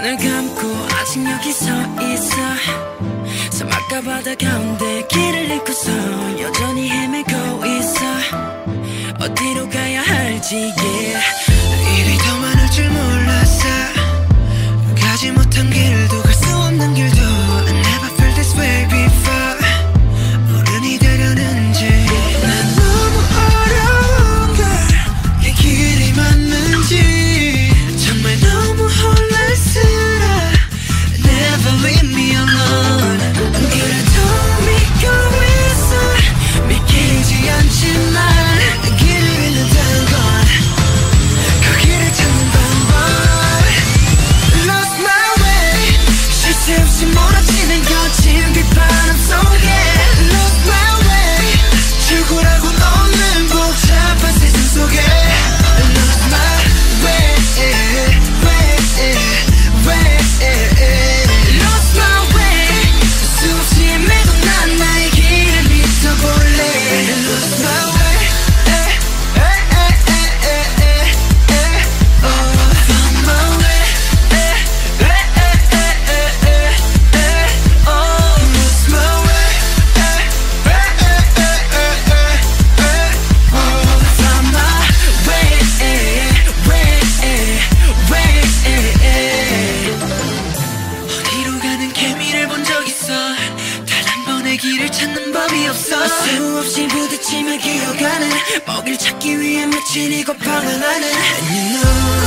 눈을 감고 아직 여기 서 있어 서막가 바다 가운데 길을 잃고서 여전히 헤매고 있어 어디로 가야 할지 yeah. 수없이 부딪히며 기억하는 먹일 찾기 위해 미친 이곳 방황하는 And you know.